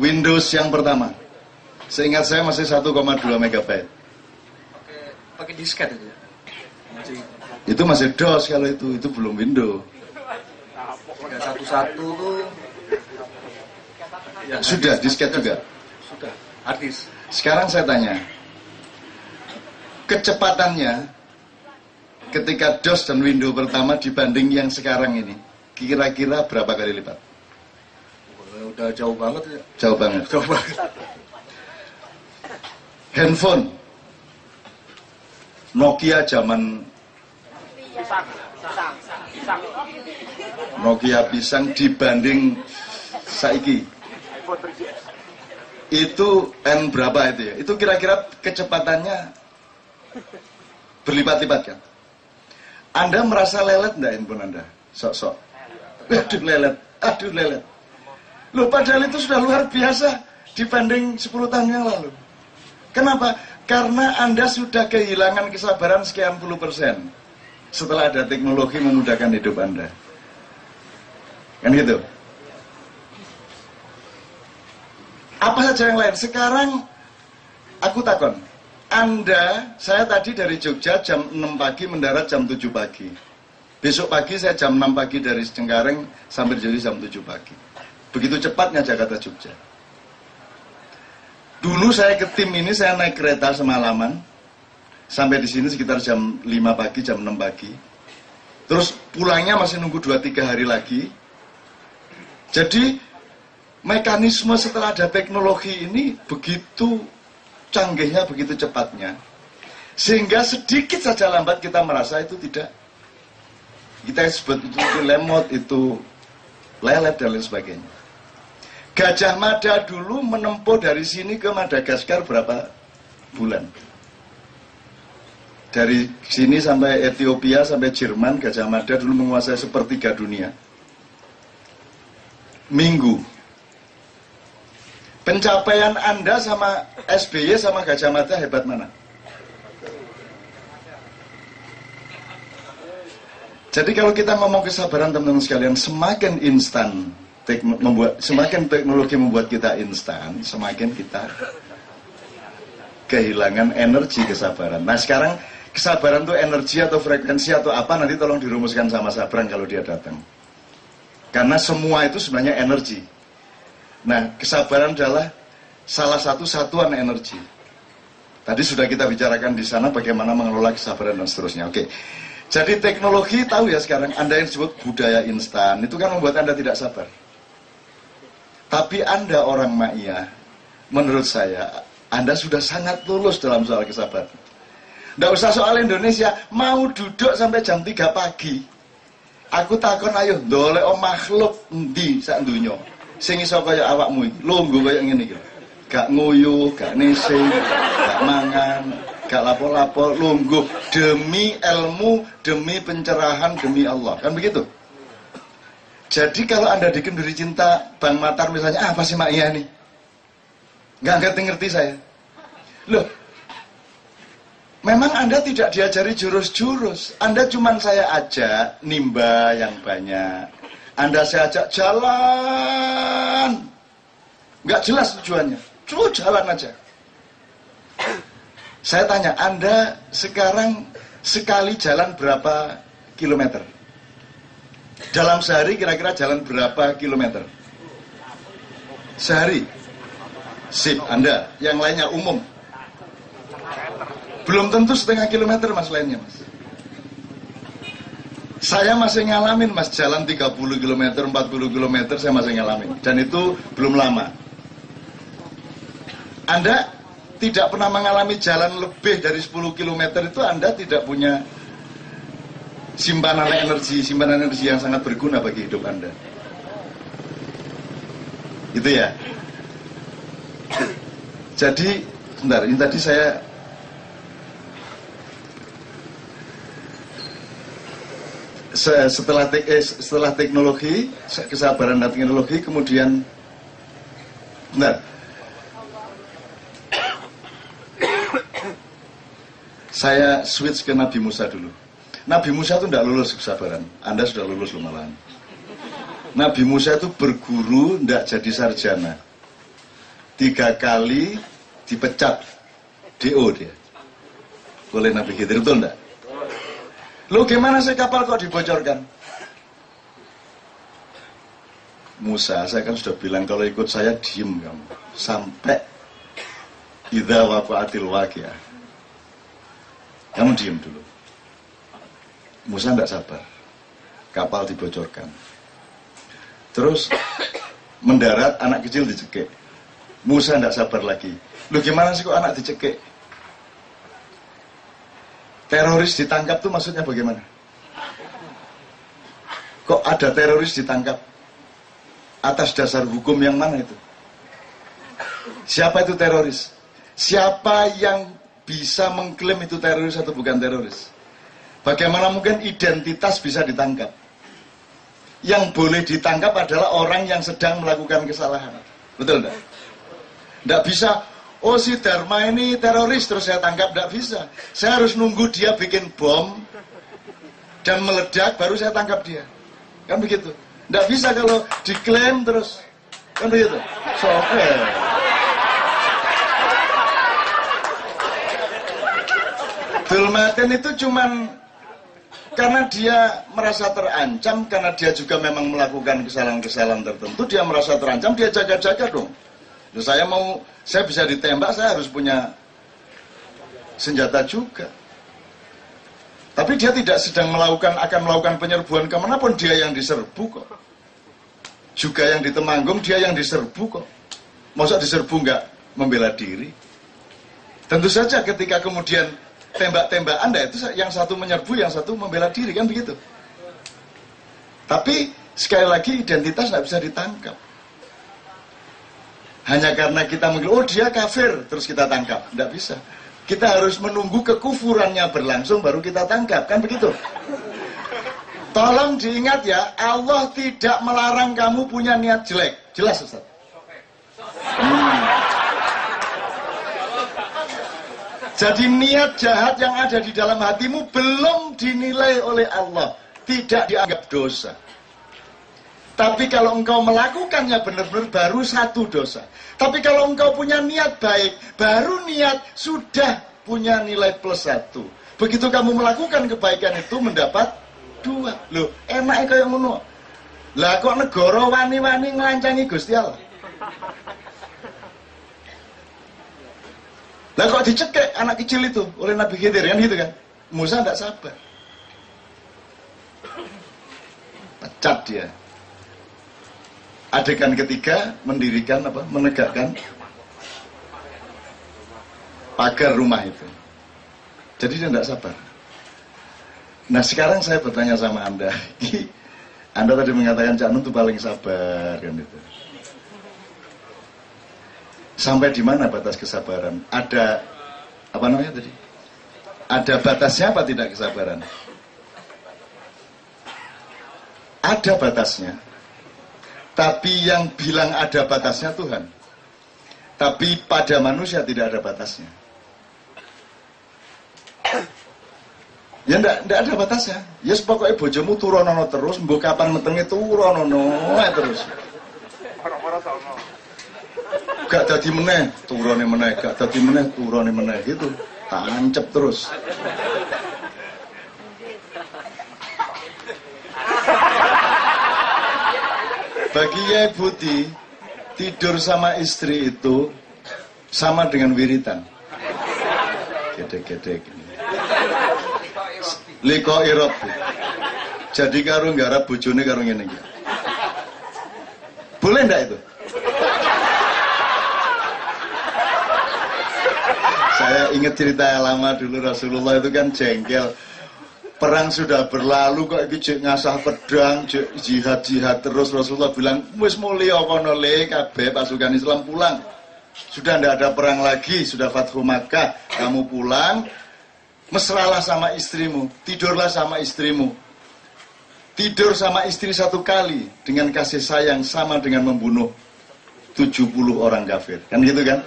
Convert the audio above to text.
Windows yang pertama. Seingat saya masih 1,2 megabyte. Pakai pakai disket itu ya. Masih Itu masih DOS kalau itu, itu belum Windows. tiga satu satu tuh. Ya, Sudah, disket juga. Sudah. Harddisk. Sekarang saya tanya, kecepatannya ketika DOS dan Windows pertama dibanding yang sekarang ini, kira-kira berapa kali lipat? Udah jauh banget ya. Jauh banget. Jauh banget. Handphone Nokia zaman Nokia pisang dibanding saiki itu N berapa itu ya? Itu kira-kira kecepatannya berlipat-lipat kan? Anda merasa lelet enggak handphone Anda? Sok-sok. Aduh lelet, aduh lelet. Loh padahal itu sudah luar biasa dibanding 10 tahun yang lalu. Kenapa? Karena Anda sudah kehilangan kesabaran sekian puluh persen setelah ada teknologi memudahkan hidup Anda. Kan gitu? Apa saja yang lain? Sekarang aku takon. Anda, saya tadi dari Jogja jam 6 pagi mendarat jam 7 pagi. Besok pagi saya jam 6 pagi dari Cengkareng sampai di Jogja jam 7 pagi. Begitu cepatnya Jakarta Jogja. Dulu saya ke tim ini saya naik kereta semalaman sampai di sini sekitar jam 5 pagi, jam 6 pagi. Terus pulangnya masih nunggu 2-3 hari lagi. Jadi mekanisme setelah ada teknologi ini begitu canggihnya, begitu cepatnya. Sehingga sedikit saja lambat kita merasa itu tidak. Kita sebut itu, itu lemot, itu lelet dan lain sebagainya. Gajah Mada dulu menempuh dari sini ke Madagaskar berapa bulan? Dari sini sampai Ethiopia sampai Jerman, Gajah Mada dulu menguasai sepertiga dunia. Minggu. Pencapaian Anda sama SBY sama Gajah Mada hebat mana? Jadi kalau kita ngomong kesabaran teman-teman sekalian, semakin instan tek- membuat semakin teknologi membuat kita instan, semakin kita kehilangan energi kesabaran. Nah sekarang kesabaran itu energi atau frekuensi atau apa nanti tolong dirumuskan sama Sabran kalau dia datang. Karena semua itu sebenarnya energi. Nah kesabaran adalah salah satu satuan energi. Tadi sudah kita bicarakan di sana bagaimana mengelola kesabaran dan seterusnya. Oke. Jadi teknologi tahu ya sekarang Anda yang disebut budaya instan itu kan membuat Anda tidak sabar. Tapi Anda orang Ma'iyah, menurut saya Anda sudah sangat lulus dalam soal kesabaran. Tidak usah soal Indonesia, mau duduk sampai jam 3 pagi. Aku takon ayo ndolek o makhluk endi sak donya sing kaya awakmu iki. Lungguh kaya iki. Gak nguyuh, gak nese, gak mangan, gak lapo-lapo, lungguh demi ilmu, demi pencerahan, demi Allah. Kan begitu? Jadi kalau Anda dikenduri cinta Bang Matar misalnya, ah, apa sih Mak Iya nih? Nggak ngerti-ngerti saya. Loh, memang Anda tidak diajari jurus-jurus. Anda cuman saya ajak nimba yang banyak. Anda saya ajak jalan. Nggak jelas tujuannya. Cuma jalan aja. Saya tanya, Anda sekarang sekali jalan berapa kilometer? Dalam sehari kira-kira jalan berapa kilometer? Sehari. Sip, Anda. Yang lainnya umum. Belum tentu setengah kilometer mas lainnya mas. Saya masih ngalamin mas jalan 30 km, 40 km saya masih ngalamin. Dan itu belum lama. Anda tidak pernah mengalami jalan lebih dari 10 km itu Anda tidak punya simpanan energi, simpanan energi yang sangat berguna bagi hidup Anda. Gitu ya. Jadi, sebentar, ini tadi saya se- setelah tek- eh, setelah teknologi, kesabaran dan teknologi, kemudian, benar. Saya switch ke Nabi Musa dulu. Nabi Musa itu tidak lulus kesabaran. Anda sudah lulus loh malahan. Nabi Musa itu berguru tidak jadi sarjana. tiga kali dipecat DO dia oleh Nabi Khidir betul enggak? Lu gimana sih kapal kok dibocorkan? Musa, saya kan sudah bilang kalau ikut saya diem kamu sampai idza waqa'atil waqi'ah. Kamu diem dulu. Musa tidak sabar. Kapal dibocorkan. Terus mendarat anak kecil dicekik. Musa tidak sabar lagi. Lu gimana sih kok anak dicekik? Teroris ditangkap tuh maksudnya bagaimana? Kok ada teroris ditangkap? Atas dasar hukum yang mana itu? Siapa itu teroris? Siapa yang bisa mengklaim itu teroris atau bukan teroris? Bagaimana mungkin identitas bisa ditangkap? Yang boleh ditangkap adalah orang yang sedang melakukan kesalahan. Betul enggak? Enggak bisa, oh si Dharma ini teroris terus saya tangkap tidak bisa saya harus nunggu dia bikin bom dan meledak baru saya tangkap dia kan begitu tidak bisa kalau diklaim terus kan begitu so okay. Dulmaten itu cuman karena dia merasa terancam karena dia juga memang melakukan kesalahan-kesalahan tertentu dia merasa terancam dia jaga-jaga dong Loh, saya mau saya bisa ditembak, saya harus punya senjata juga. Tapi dia tidak sedang melakukan akan melakukan penyerbuan ke mana pun dia yang diserbu kok. Juga yang di Temanggung dia yang diserbu kok. Masa diserbu nggak membela diri? Tentu saja ketika kemudian tembak-tembakan, anda itu yang satu menyerbu, yang satu membela diri kan begitu. Tapi sekali lagi identitas nggak bisa ditangkap. Hanya karena kita mengil, oh dia kafir, terus kita tangkap. Tidak bisa. Kita harus menunggu kekufurannya berlangsung, baru kita tangkap. Kan begitu? Tolong diingat ya, Allah tidak melarang kamu punya niat jelek. Jelas Ustaz? Hmm. Jadi niat jahat yang ada di dalam hatimu belum dinilai oleh Allah. Tidak dianggap dosa. Tapi kalau engkau melakukannya benar-benar baru satu dosa. Tapi kalau engkau punya niat baik, baru niat sudah punya nilai plus satu. Begitu kamu melakukan kebaikan itu mendapat dua. Loh, enak kayak ngono. Lah kok negara wani-wani ngelancangi Gusti Allah? Lah kok dicekek anak kecil itu oleh Nabi Khidir kan gitu kan? Musa tidak sabar. Pecat dia. Adegan ketiga mendirikan apa? Menegakkan pagar rumah itu. Jadi dia tidak sabar. Nah sekarang saya bertanya sama anda. Anda tadi mengatakan Cak Nun itu paling sabar kan itu sampai di mana batas kesabaran ada apa namanya tadi ada batasnya apa tidak kesabaran ada batasnya tapi yang bilang ada batasnya Tuhan. Tapi pada manusia tidak ada batasnya. Ya ndak ndak ada batasnya. Ya yes, pokoknya bojomu turonono terus, mbok kapan metenge turonono terus. Gak dadi meneh, turone meneh, gak dadi meneh, turone meneh gitu. Tancep terus. Bagi Yai Budi, tidur sama istri itu sama dengan wiritan. Gedek-gedek. Liko irot. Jadi karo nggarap bojone karo ngene iki. Boleh ndak itu? Saya ingat cerita lama dulu Rasulullah itu kan jengkel. Perang sudah berlalu kok iki ngasah pedang jihad jihad terus. Rasulullah bilang wis mulya kono pasukan Islam pulang. Sudah tidak ada perang lagi sudah Fathu Makkah. Kamu pulang mesralah sama istrimu tidurlah sama istrimu. Tidur sama istri satu kali dengan kasih sayang sama dengan membunuh 70 orang kafir. Kan gitu kan